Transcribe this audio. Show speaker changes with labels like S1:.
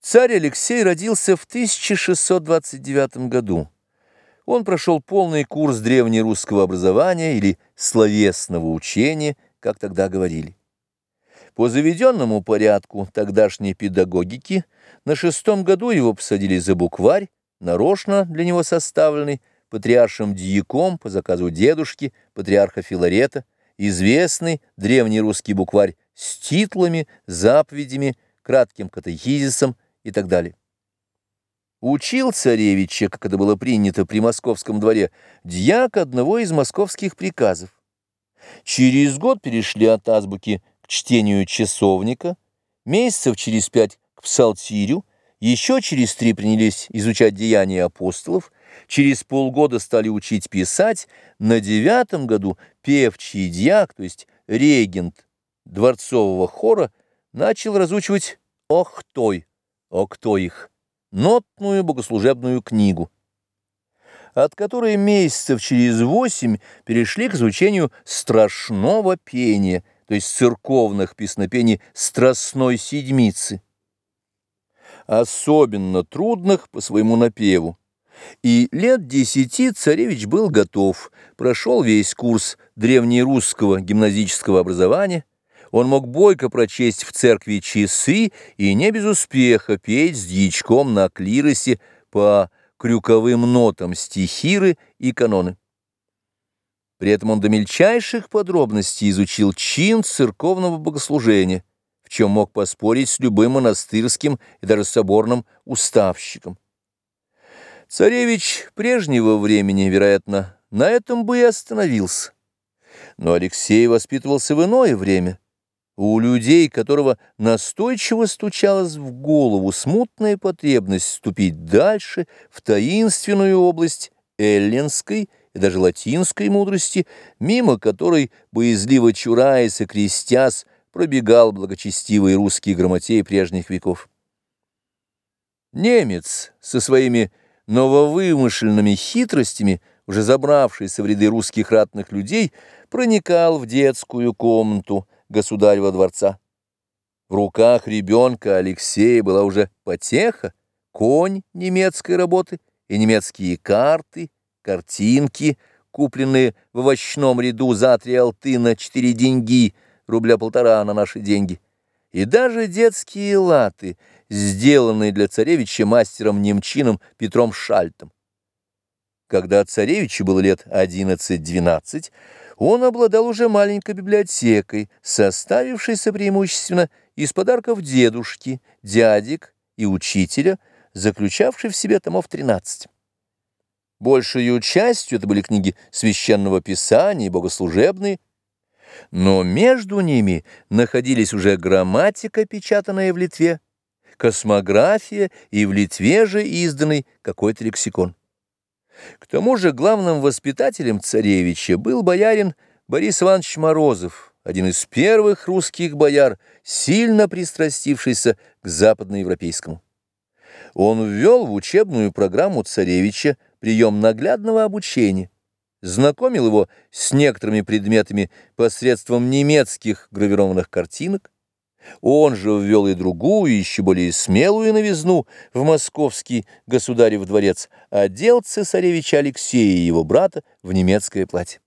S1: Царь Алексей родился в 1629 году. Он прошел полный курс древнерусского образования или словесного учения, как тогда говорили. По заведенному порядку тогдашней педагогики на шестом году его посадили за букварь, нарочно для него составленный, патриаршим дьяком по заказу дедушки, патриарха Филарета, известный древний русский букварь с титлами, заповедями, кратким катехизисом и так далее. Учил царевича, как это было принято при московском дворе, дьяк одного из московских приказов. Через год перешли от азбуки к чтению часовника, месяцев через пять к псалтирю, еще через три принялись изучать деяния апостолов, через полгода стали учить писать, на девятом году певчий дьяк, то есть регент дворцового хора, начал разучивать «Охтой», «Октоих», нотную богослужебную книгу, от которой месяцев через восемь перешли к изучению страшного пения, то есть церковных песнопений Страстной Седмицы, особенно трудных по своему напеву. И лет десяти царевич был готов, прошел весь курс древнерусского гимназического образования, он мог бойко прочесть в церкви часы и не без успеха петь с дьячком на клиросе по крюковым нотам стихиры и каноны. При этом он до мельчайших подробностей изучил чин церковного богослужения, в чем мог поспорить с любым монастырским и даже соборным уставщиком. Царевич прежнего времени, вероятно, на этом бы и остановился. Но Алексей воспитывался в иное время – у людей, которого настойчиво стучалась в голову смутная потребность вступить дальше в таинственную область эллинской и даже латинской мудрости, мимо которой, боязливо чураясь и крестясь, пробегал благочестивый русский грамотей прежних веков. Немец со своими нововымышленными хитростями, уже забравшийся в ряды русских ратных людей, проникал в детскую комнату, государева дворца. В руках ребенка Алексея была уже потеха, конь немецкой работы и немецкие карты, картинки, купленные в овощном ряду за три алты на четыре деньги, рубля полтора на наши деньги, и даже детские латы, сделанные для царевича мастером-немчином Петром Шальтом. Когда царевичу было лет одиннадцать-двенадцать, он обладал уже маленькой библиотекой, составившейся преимущественно из подарков дедушки, дядек и учителя, заключавшей в себе томов 13. Большую частью это были книги священного писания и богослужебные, но между ними находились уже грамматика, печатанная в Литве, космография и в Литве же изданный какой-то лексикон. К тому же главным воспитателем царевича был боярин Борис Иванович Морозов, один из первых русских бояр, сильно пристрастившийся к западноевропейскому. Он ввел в учебную программу царевича прием наглядного обучения, знакомил его с некоторыми предметами посредством немецких гравированных картинок, он же ввел и другую, еще более смелую новизну в московский государев дворец, одел цесаревича Алексея и его брата в немецкое платье.